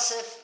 Joseph